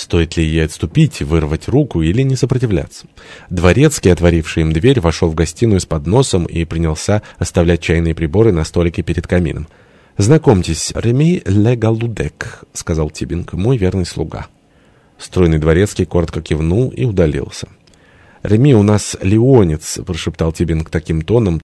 Стоит ли ей отступить, вырвать руку или не сопротивляться? Дворецкий, отворивший им дверь, вошел в гостиную с подносом и принялся оставлять чайные приборы на столике перед камином. «Знакомьтесь, Реми Легалудек», — сказал Тибинг, — «мой верный слуга». Стройный дворецкий коротко кивнул и удалился. «Реми у нас леонец», — прошептал Тибинг таким тоном,